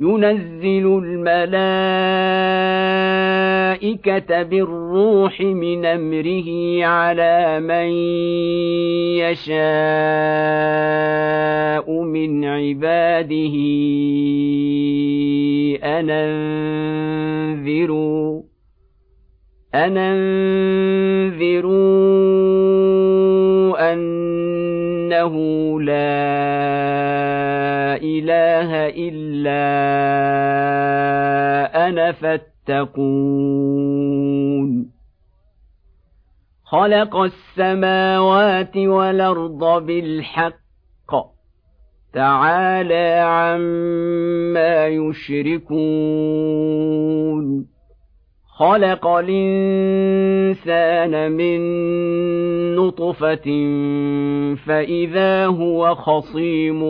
ينزل الملائكة بالروح من أمره على من يشاء من عباده. أن أنذروا أنه لا إله إلا أنا فاتقون. خلق السماوات والأرض بالحق. تعالى عما يشركون. خلق الانسان من نطفه فاذا هو خصيم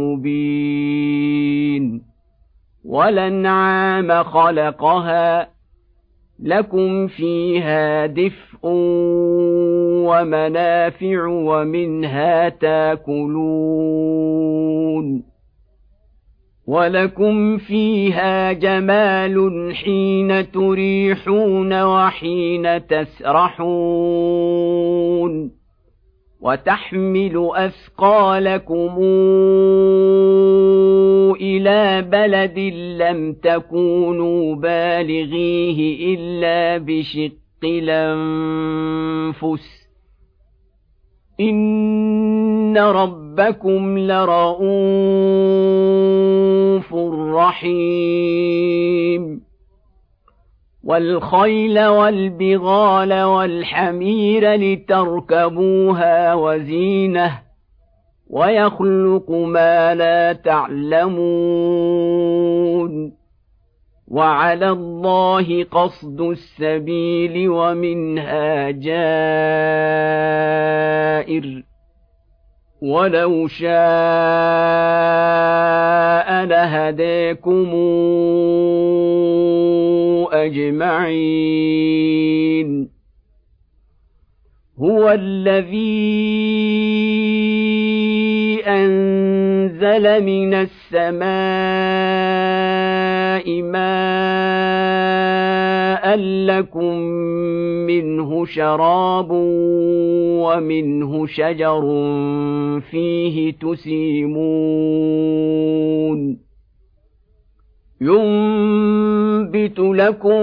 مبين ولنعام خلقها لكم فيها دفء ومنافع ومنها تاكلون ولكم فيها جمال حين تريحون وحين تسرحون وتحمل اثقالكم إلى بلد لم تكونوا بالغيه الا بشق الانفس ان ربكم لرؤوف رحيم. والخيل والبغال والحمير لتركبوها وزينه ويخلق ما لا تعلمون. وعلى الله قصد السبيل ومنها جائر. ولو شاء لهديكم أجمعين. هو الذي أنزل من السماء ماء لكم منه شراب ومنه شجر فيه تسيمون. ينبت لكم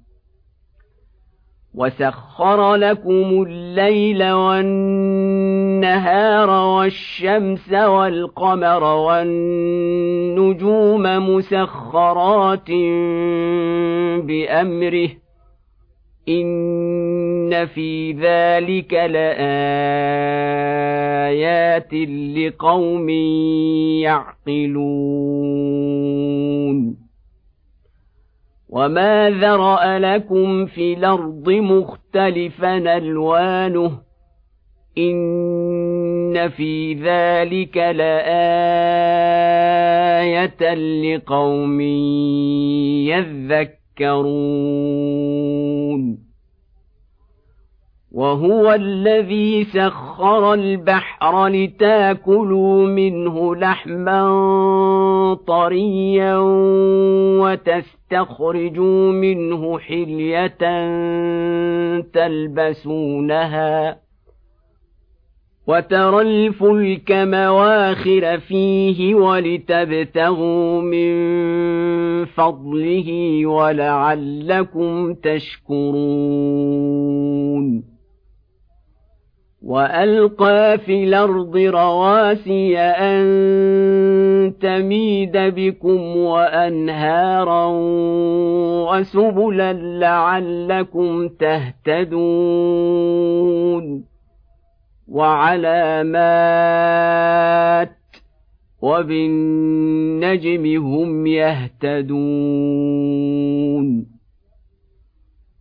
وسخر لكم الليل والنهار والشمس والقمر والنجوم مسخرات بامره ان في ذلك لايات لقوم يعقلون وما ذرا لكم في الأرض مختلفا الوانه ان في ذلك لايه لقوم يذكرون وهو الذي سخر البحر لتاكلوا منه لحما طريا وتستخرجوا منه حلية تلبسونها وترى الفلك مواخر فيه ولتبتغوا من فضله ولعلكم تشكرون والقى في الأرض رواسي ان تميد بكم وانهارا وسبلا لعلكم تهتدون وعلامات وبالنجم هم يهتدون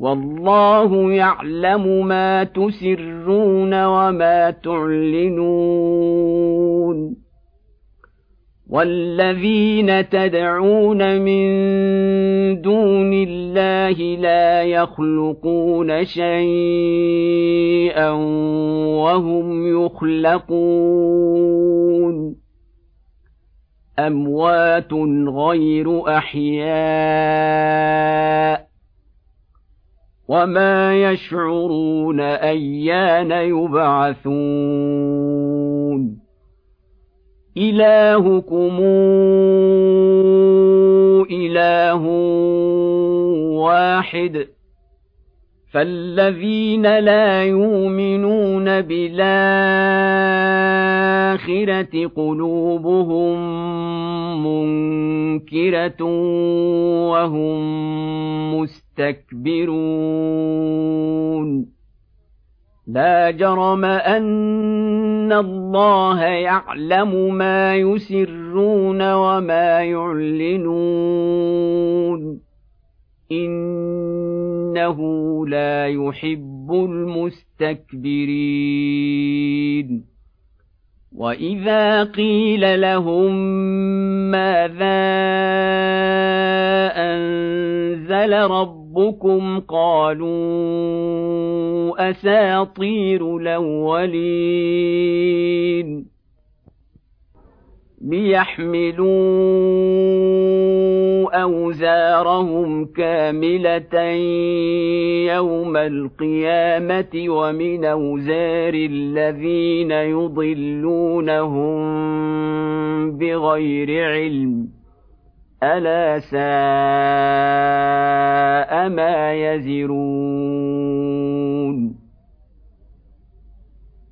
والله يعلم ما تسرون وما تعلنون. والذين تدعون من دون الله لا يخلقون شيئا وهم يخلقون. أموات غير أحياء. وما يشعرون ايان يبعثون الهكم اله واحد فالذين لا يؤمنون بالاخره قلوبهم منكره وهم مستكبرون لا جرم أن الله يعلم ما يسرون وما يعلنون. إنه لا يحب المستكبرين. واذا قيل لهم ماذا انزل ربكم قالوا اساطير الاولين ليحملوا اوزارهم كامله يوم القيامه ومن اوزار الذين يضلونهم بغير علم الا ساء ما يزرون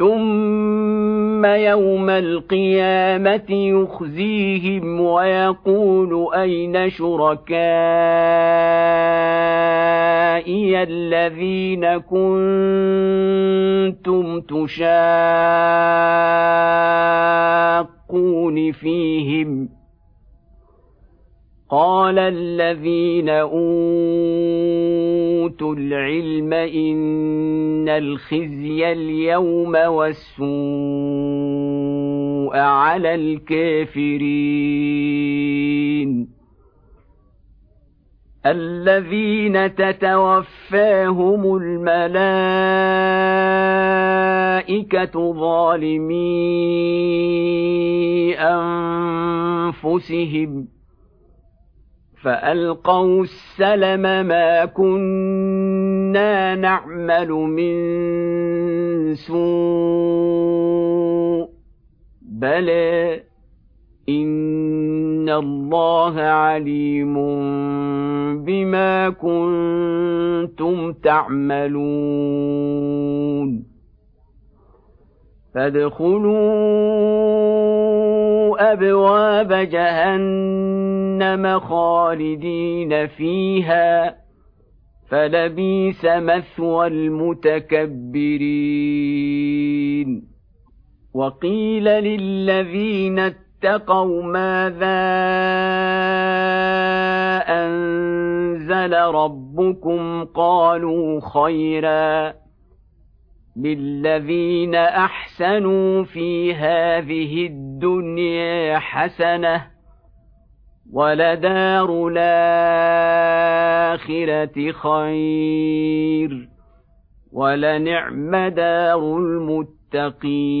ثم يوم القيامه يخزيهم ويقول اين شركائي الذين كنتم تشاقون فيهم قال الذين أوتوا العلم إن الخزي اليوم والسوء على الكافرين. الذين تتوفاهم الملائكة ظالمي أنفسهم فألقوا السلم ما كنا نعمل من سوء بلى إن الله عليم بما كنتم تعملون فادخلوا أبواب جهنم خالدين فيها فلبيس مثوى المتكبرين. وقيل للذين اتقوا ماذا أنزل ربكم؟ قالوا خيرا. للذين احسنوا في هذه الدنيا حسنه ولدار الاخره خير ولنعم دار المتقين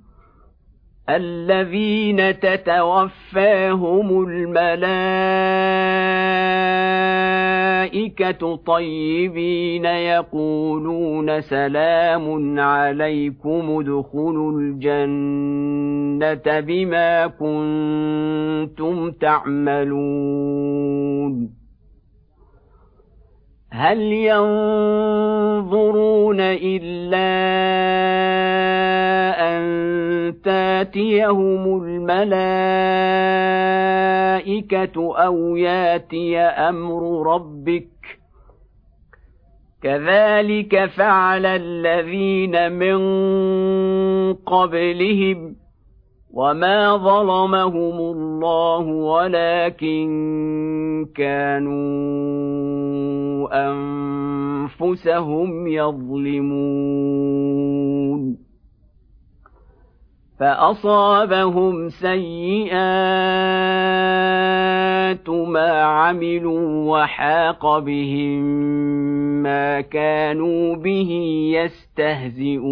الذين تتوفاهم الملائكة طيبين يقولون سلام عليكم ادخلوا الجنة بما كنتم تعملون. هل ينظرون إلا أن تاتيهم الملائكة أو ياتي أمر ربك؟ كذلك فعل الذين من قبلهم وما ظلمهم الله ولكن كانوا أنفسهم يظلمون فأصابهم سيئات ما عملوا وحاق بهم ما كانوا به يستهزئون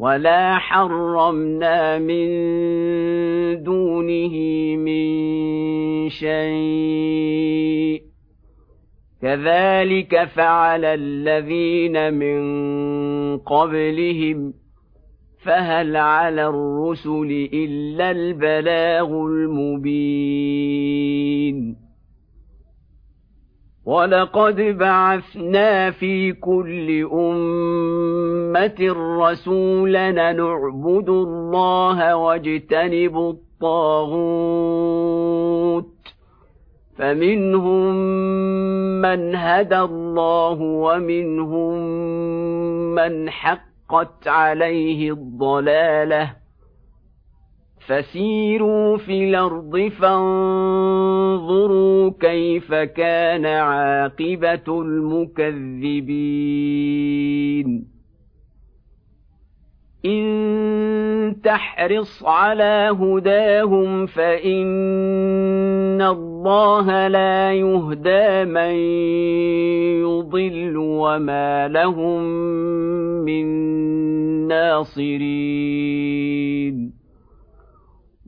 ولا حرمنا من دونه من شيء كذلك فعل الذين من قبلهم فهل على الرسل الا البلاغ المبين ولقد بعثنا في كل امه رسولا نعبد الله واجتنب الطاغوت فمنهم من هدى الله ومنهم من حقت عليه الضلاله فسيروا في الأرض فانظروا كيف كان عاقبة المكذبين. إن تحرص على هداهم فإن الله لا يهدى من يضل وما لهم من ناصرين.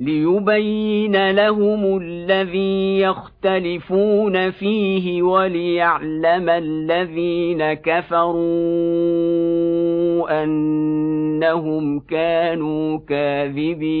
ليبين لهم الذي يختلفون فيه وليعلم الذين كفروا أنهم كانوا كاذبين.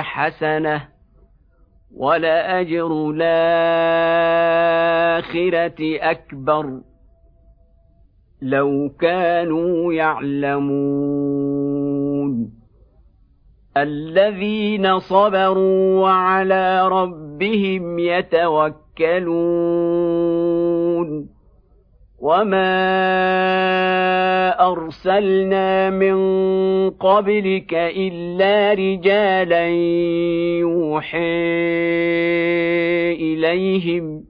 حسنة ولاجر الآخرة أكبر لو كانوا يعلمون الذين صبروا وعلى ربهم يتوكلون وما ارسلنا من قبلك الا رجالا يوحي اليهم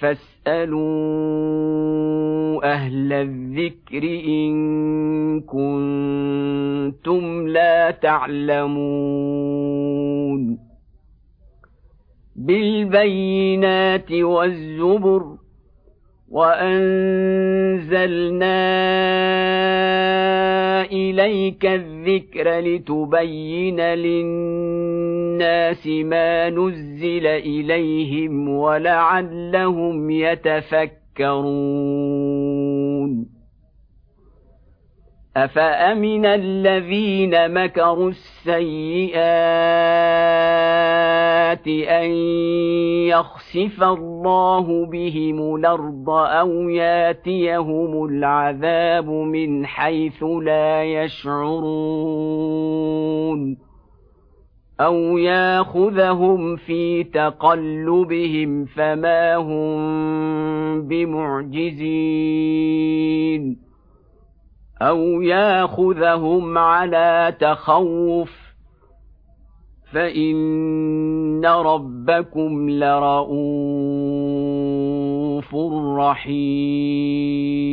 فاسالوا أهل الذكر ان كنتم لا تعلمون بالبينات والزبر وانزلنا اليك الذكر لتبين للناس ما نزل اليهم ولعلهم يتفكرون افامن الذين مكروا السيئات ان يخسف الله بهم الأرض أو ياتيهم العذاب من حيث لا يشعرون أو ياخذهم في تقلبهم فما هم بمعجزين أو ياخذهم على تخوف فان ربكم لرءوف رحيم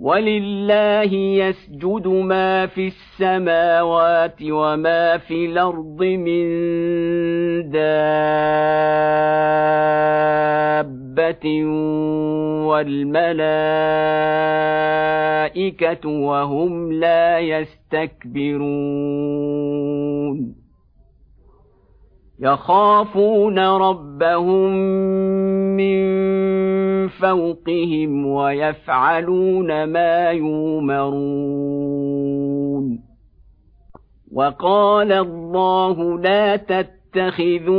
ولله يسجد ما في السماوات وما في الأرض من دابه والملائكه وهم لا يستكبرون يخافون ربهم من فوقهم ويفعلون ما يؤمرون وقال الله لا تتخذوا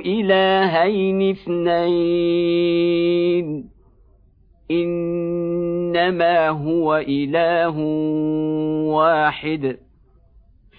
إلهين اثنين. إنما هو إله واحد.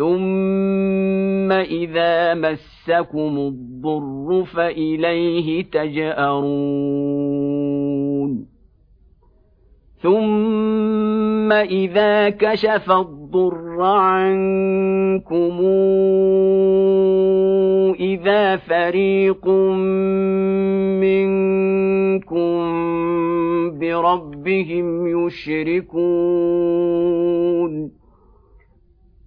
ثم اذا مسكم الضر فاليه تجارون ثم اذا كشف الضر عنكم اذا فريق منكم بربهم يشركون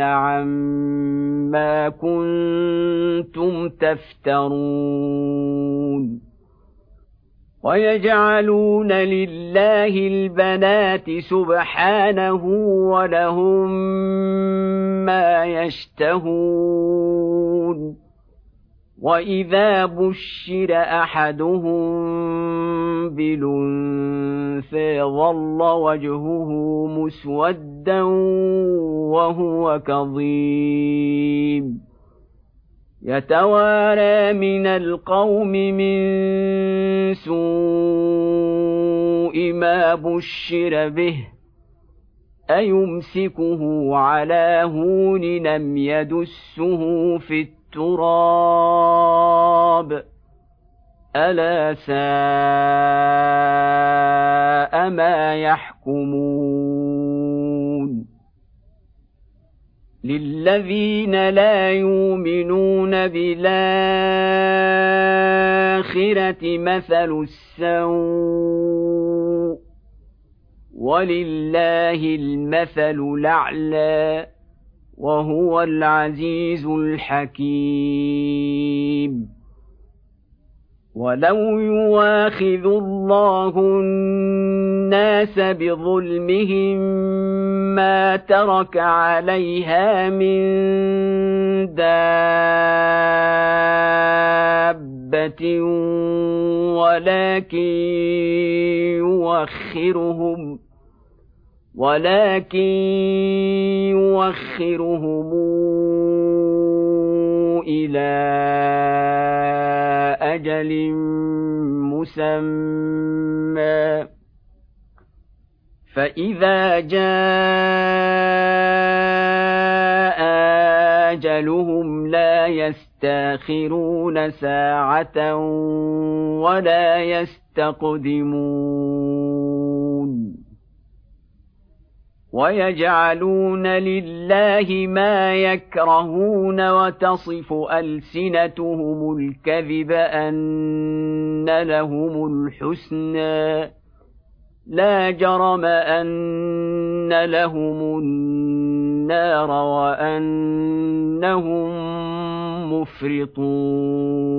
عما كنتم تفترون. ويجعلون لله البنات سبحانه ولهم ما يشتهون. واذا بشر احدهم بالانثى ظل وجهه مسودا وهو كظيم يتوارى من القوم من سوء ما بشر به ايمسكه على هون لم يدسه في التراب ألا ساء ما يحكمون. للذين لا يؤمنون بالآخرة مثل السوء. ولله المثل الأعلى. وهو العزيز الحكيم. ولو يواخذ الله الناس بظلمهم ما ترك عليها من دابه ولكن يوخرهم ولكن يوخرهم إلى أجل مسمى. فإذا جاء أجلهم لا يستأخرون ساعة ولا يستقدمون. ويجعلون لله ما يكرهون وتصف ألسنتهم الكذب أن لهم الحسنى. لا جرم أن لهم النار وأنهم مفرطون.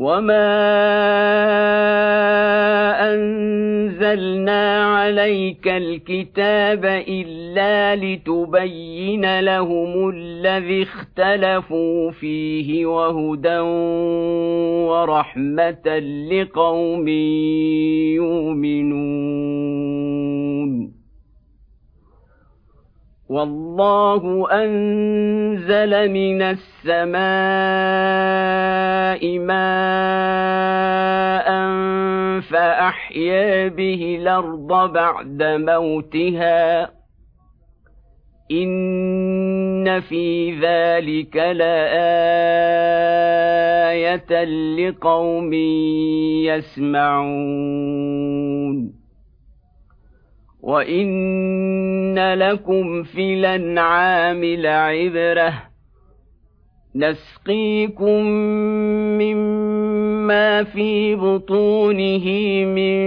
وما انزلنا عليك الكتاب الا لتبين لهم الذي اختلفوا فيه وهدى ورحمه لقوم يؤمنون والله انزل من السماء ماء فاحيا به الأرض بعد موتها ان في ذلك لايه لقوم يسمعون وان لكم في الانعام لعبره نسقيكم مما في بطونه من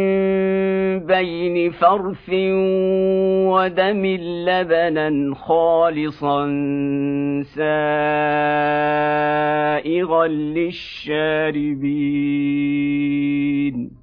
بين فرث ودم لبنا خالصا سائغا للشاربين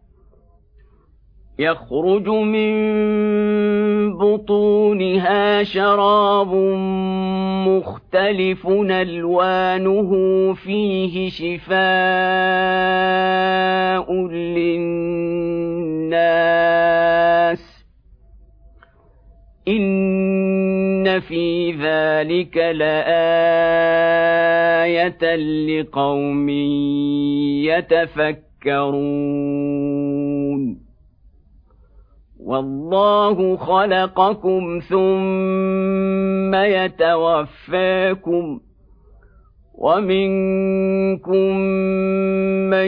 يخرج من بطونها شراب مختلف ألوانه فيه شفاء للناس. إن في ذلك لآية لقوم يتفكرون. والله خلقكم ثم يتوفاكم ومنكم من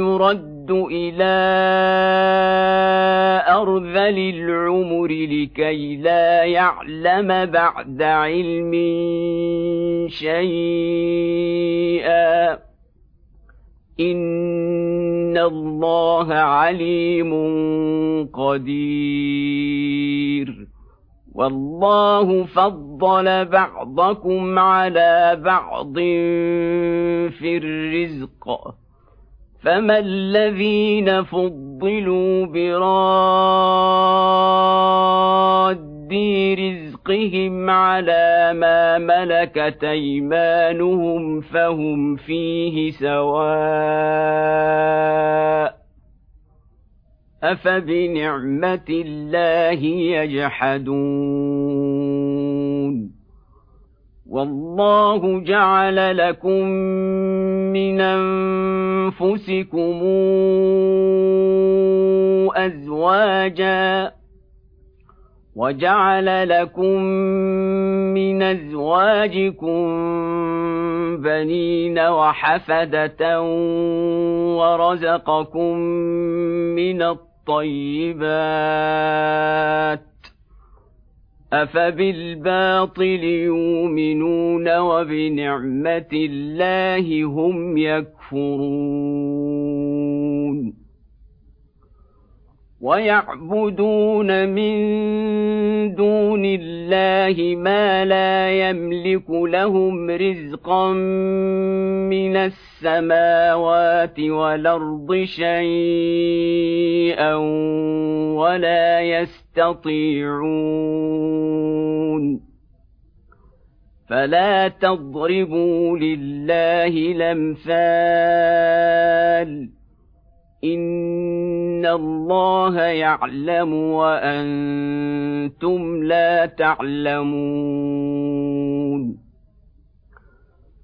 يرد إلى أرذل العمر لكي لا يعلم بعد علم شيئا. إن الله عليم قدير والله فضل بعضكم على بعض في الرزق فما الذين فضلوا براد رزقهم على ما ملكت أيمانهم فهم فيه سواء أفبنعمة الله يجحدون والله جعل لكم من أنفسكم أزواجا وجعل لكم من ازواجكم بنين وحفده ورزقكم من الطيبات أفبالباطل يؤمنون وبنعمة الله هم يكفرون ويعبدون من دون الله ما لا يملك لهم رزقا من السماوات والأرض شيئا ولا يستطيعون. فلا تضربوا لله الأمثال. ان الله يعلم وأنتم لا تعلمون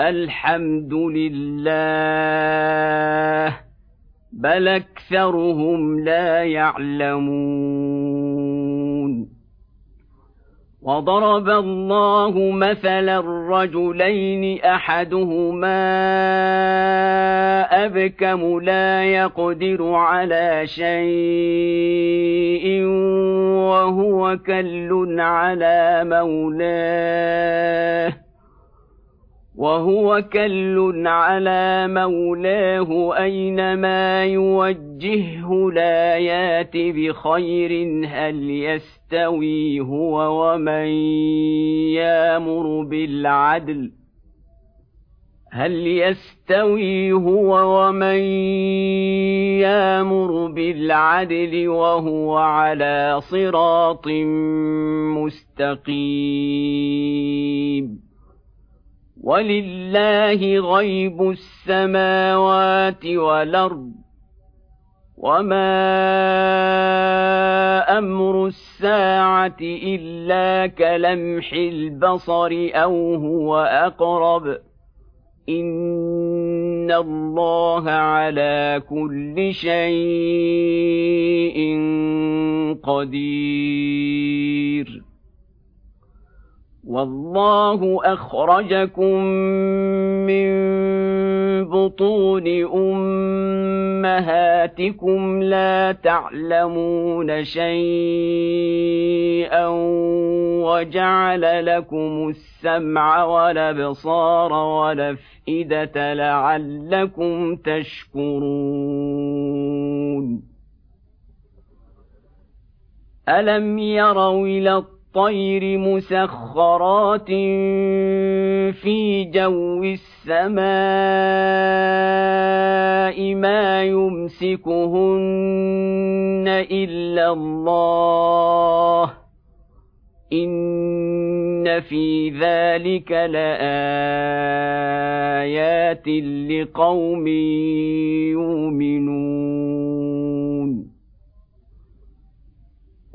الحمد لله بل أكثرهم لا يعلمون. وضرب الله مثلا رجلين أحدهما أبكم لا يقدر على شيء وهو كل على مولاه. وهو كل على مولاه أينما يوجهه لا يات بخير هل يستوي هو ومن يامر بالعدل هل يستوي هو ومن يامر بالعدل وهو على صراط مستقيم ولله غيب السماوات والأرض وما أمر الساعة إلا كلمح البصر أو هو أقرب إن الله على كل شيء قدير والله اخرجكم من بطون امهاتكم لا تعلمون شيئا وجعل لكم السمع والابصار والافئده لعلكم تشكرون الم يروا إلى الطير مسخرات في جو السماء ما يمسكهن إلا الله إن في ذلك لآيات لقوم يؤمنون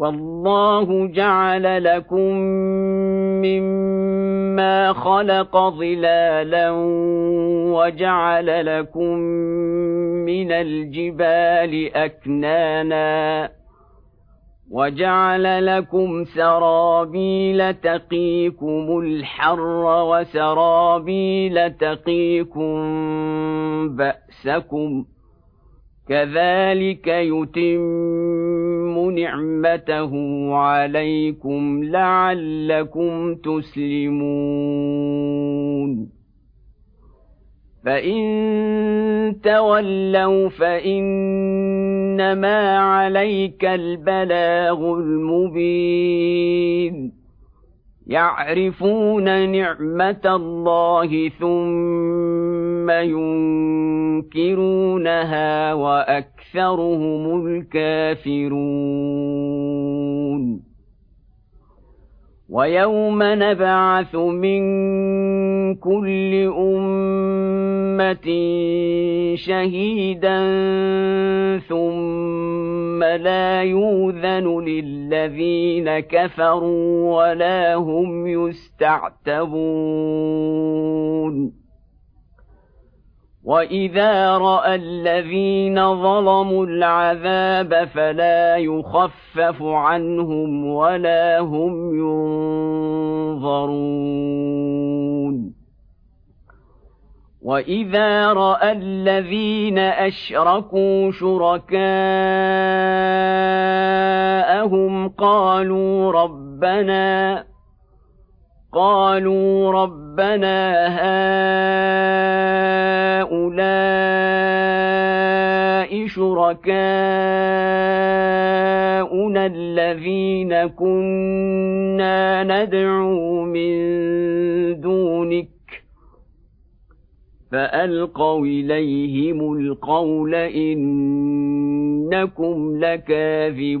والله جعل لكم مما خلق ظلالا وجعل لكم من الجبال أكنانا وجعل لكم سرابيل تقيكم الحر وسرابيل تقيكم بأسكم كذلك يتم نعمته عليكم لعلكم تسلمون فان تولوا فانما عليك البلاغ المبين يعرفون نعمة الله ثم ينكرونها وأكثرهم الكافرون. ويوم نبعث من كل أمة شهيدا ثم لا يوذن للذين كفروا ولا هم يستعتبون. واذا راى الذين ظلموا العذاب فلا يخفف عنهم ولا هم ينظرون واذا راى الذين اشركوا شركاءهم قالوا ربنا قالوا ربنا هؤلاء شركاؤنا الذين كنا ندعو من دونك فألقوا إليهم القول إنكم لكاذبون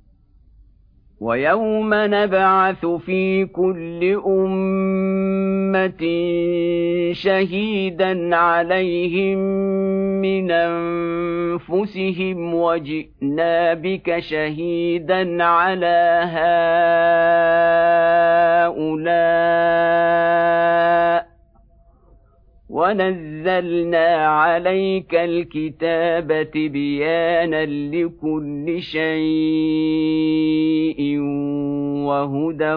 ويوم نبعث في كل أمة شهيدا عليهم من أنفسهم وجئنا بك شهيدا على هؤلاء ونزلنا عليك الكتاب تبيانا لكل شيء وهدى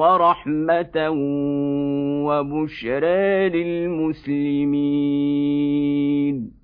ورحمه وبشرى للمسلمين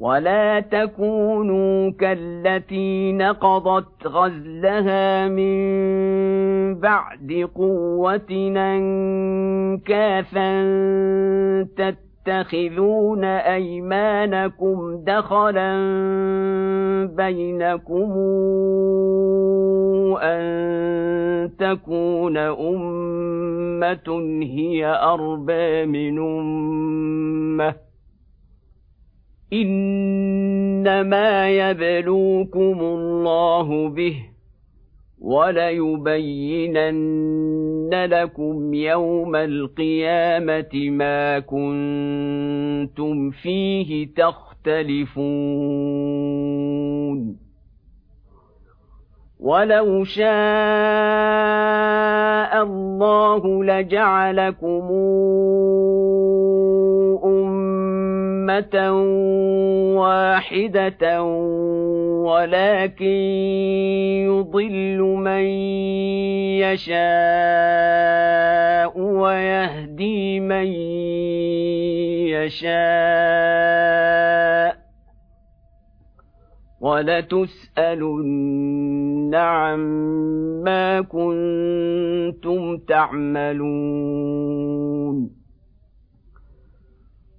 ولا تكونوا كالتي نقضت غزلها من بعد قوة أنكاثا تتخذون أيمانكم دخلا بينكم أن تكون أمة هي أربى من أمة إنما يبلوكم الله به وليبينن لكم يوم القيامة ما كنتم فيه تختلفون. ولو شاء الله لجعلكم أمة واحدة ولكن يضل من يشاء ويهدي من يشاء ولتسألن عما كنتم تعملون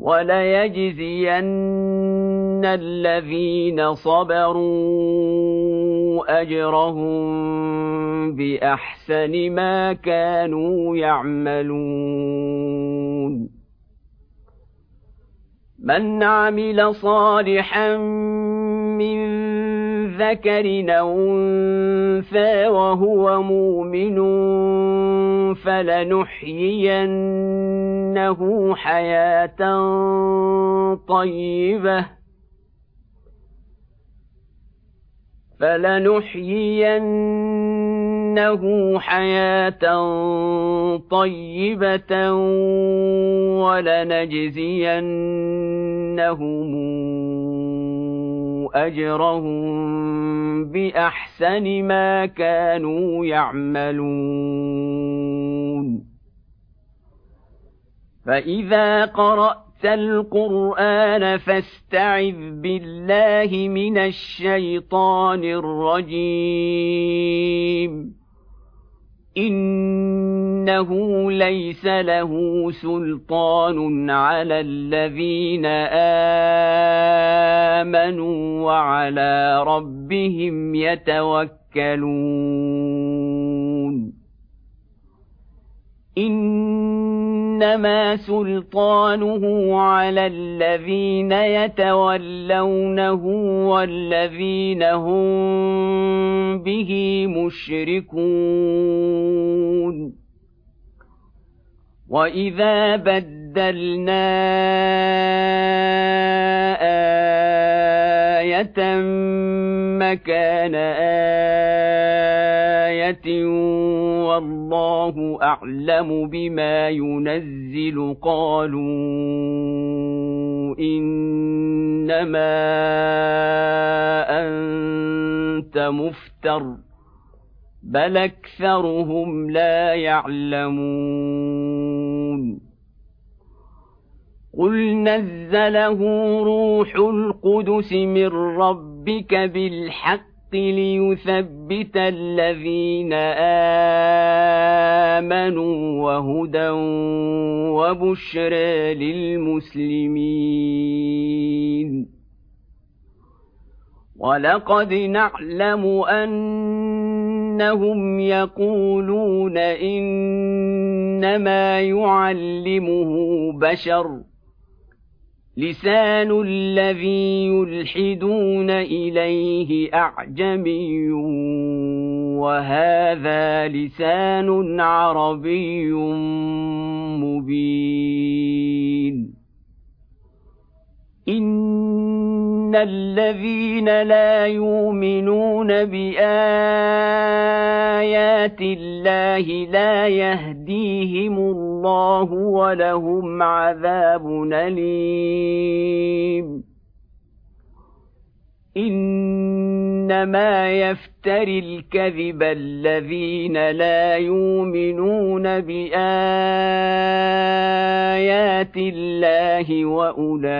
وليجزين الذين صبروا أجرهم بأحسن ما كانوا يعملون. من عمل صالحا من ذكر أو انثى وهو مؤمن فلنحيينه حياه طيبه فلنحيينه حياه طيبه ولنجزينهم أجرهم بأحسن ما كانوا يعملون. فإذا قرأت القرآن فاستعذ بالله من الشيطان الرجيم. انه ليس له سلطان على الذين امنوا وعلى ربهم يتوكلون إنما سلطانه على الذين يتولونه والذين هم به مشركون. واذا بدلنا إيه مكان إيه والله اعلم بما ينزل قالوا انما انت مفتر بل اكثرهم لا يعلمون قل نزله روح القدس من ربك بالحق ليثبت الذين آمنوا وهدى وبشرى للمسلمين. ولقد نعلم أنهم يقولون إنما يعلمه بشر. لسان الذي يلحدون إليه أعجمي وهذا لسان عربي مبين. ان الذين لا يؤمنون بايات الله لا يهديهم الله ولهم عذاب اليم إنما يفتري الكذب الذين لا يؤمنون بآيات الله وأولئك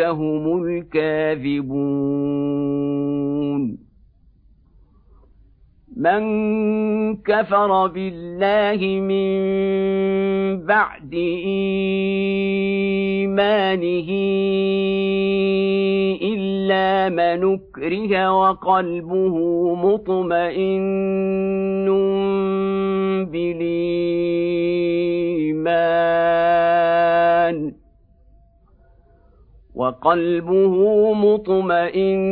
هم الكاذبون. من كفر بالله من بعد إيمانه إلا من أكره وقلبه مطمئن بالإيمان وقلبه مطمئن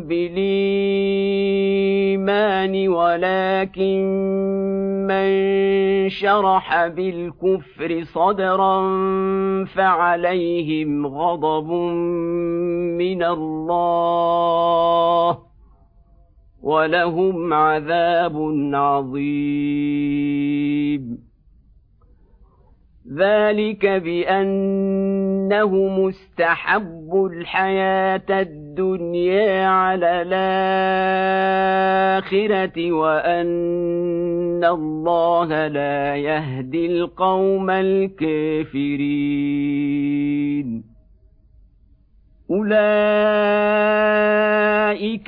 بالإيمان ولكن من شرح بالكفر صدرا فعليهم غضب من الله ولهم عذاب عظيم. ذلك بانه مستحب الحياة الدنيا على الآخرة وأن الله لا يهدي القوم الكافرين. أولئك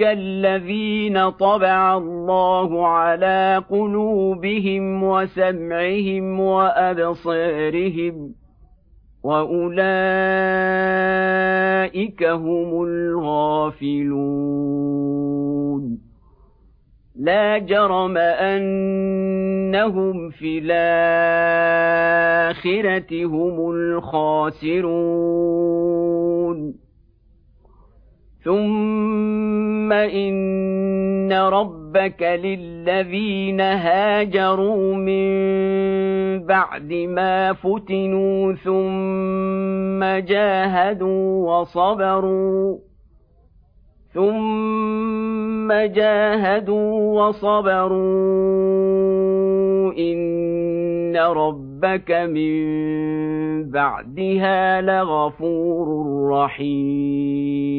الذين طبع الله على قلوبهم وسمعهم وأبصارهم واولئك هم الغافلون لا جرم انهم في الاخره هم الخاسرون ثم ان ربك للذين هاجروا من بعد ما فتنوا ثم جاهدوا وصبروا ثم جاهدوا وصبروا إن ربك من بعدها لغفور رحيم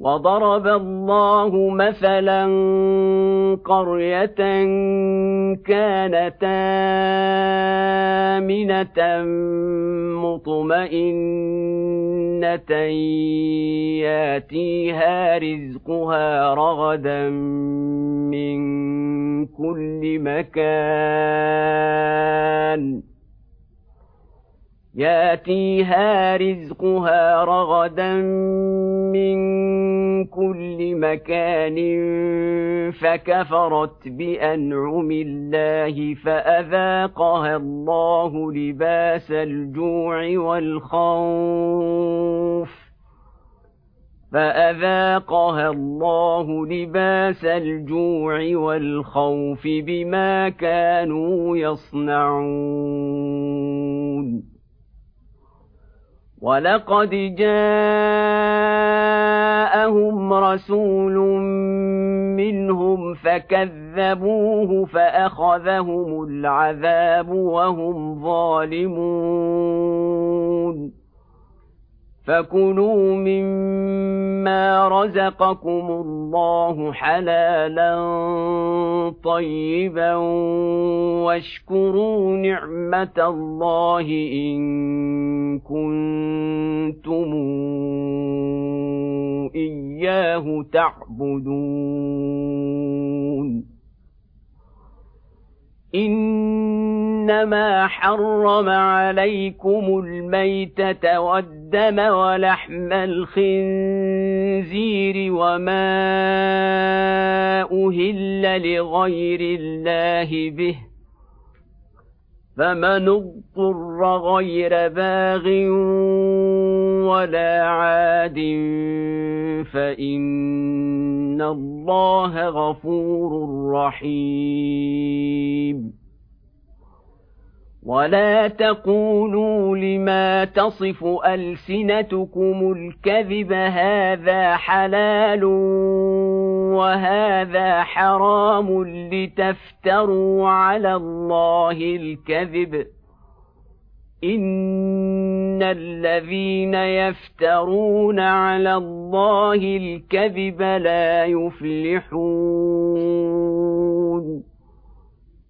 وضرب الله مثلا قرية كانت آمنة مطمئنة ياتيها رزقها رغدا من كل مكان. ياتيها رزقها رغدا من كل مكان فكفرت بأنعم الله فأذاقها الله لباس الجوع والخوف فأذاقها الله لباس الجوع والخوف بما كانوا يصنعون ولقد جاءهم رسول منهم فكذبوه فاخذهم العذاب وهم ظالمون فكلوا مما رزقكم الله حلالا طيبا واشكروا نعمه الله ان كنتم اياه تعبدون انما حرم عليكم الميته والدم ولحم الخنزير وما أهل لغير الله به فمن اضطر غير باغ ولا عاد فان الله غفور رحيم ولا تقولوا لما تصف السنتكم الكذب هذا حلال وهذا حرام لتفتروا على الله الكذب ان الذين يفترون على الله الكذب لا يفلحون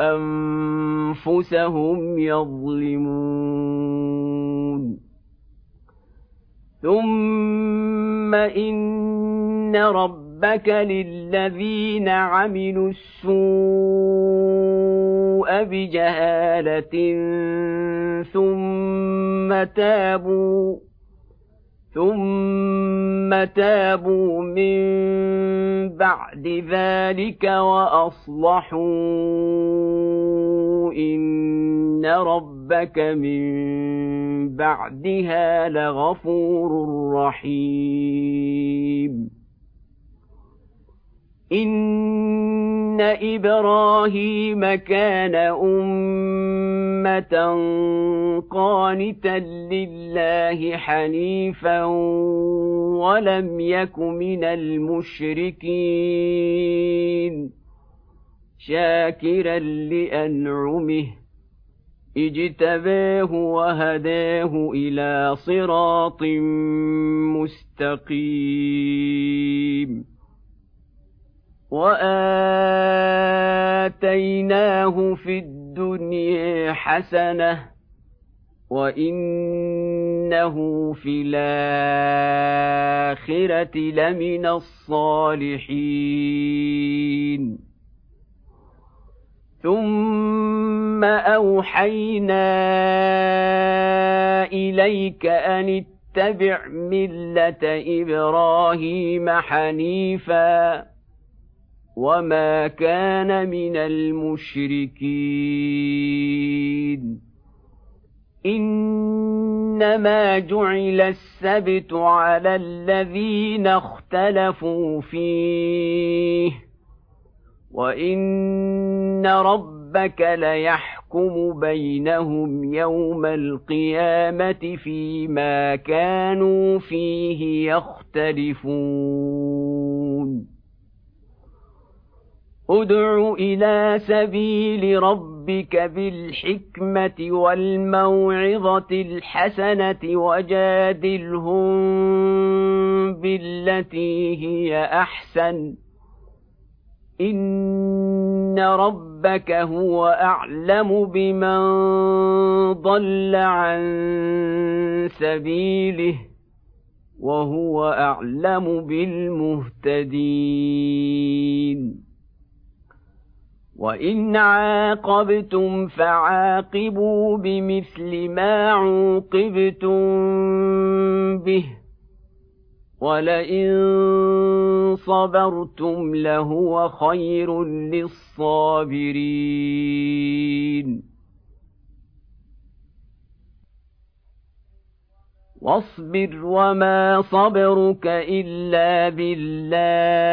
أنفسهم يظلمون. ثم إن ربك للذين عملوا السوء بجهالة ثم تابوا ثم تابوا من بعد ذلك واصلحوا ان ربك من بعدها لغفور رحيم ان إبراهيم كان امه قانتا لله حنيفا ولم يك من المشركين شاكرا لانعمه اجتباه وهداه إلى صراط مستقيم واتيناه في الدنيا حسنه وانه في الاخره لمن الصالحين ثم اوحينا اليك ان اتبع مله إبراهيم حنيفا وما كان من المشركين انما جعل السبت على الذين اختلفوا فيه وان ربك ليحكم بينهم يوم القيامه فيما كانوا فيه يختلفون ادع إلى سبيل ربك بالحكمة والموعظة الحسنة وجادلهم بالتي هي أحسن. إن ربك هو أعلم بمن ضل عن سبيله وهو أعلم بالمهتدين. وان عاقبتم فعاقبوا بمثل ما عوقبتم به ولئن صبرتم لهو خير للصابرين واصبر وما صبرك الا بالله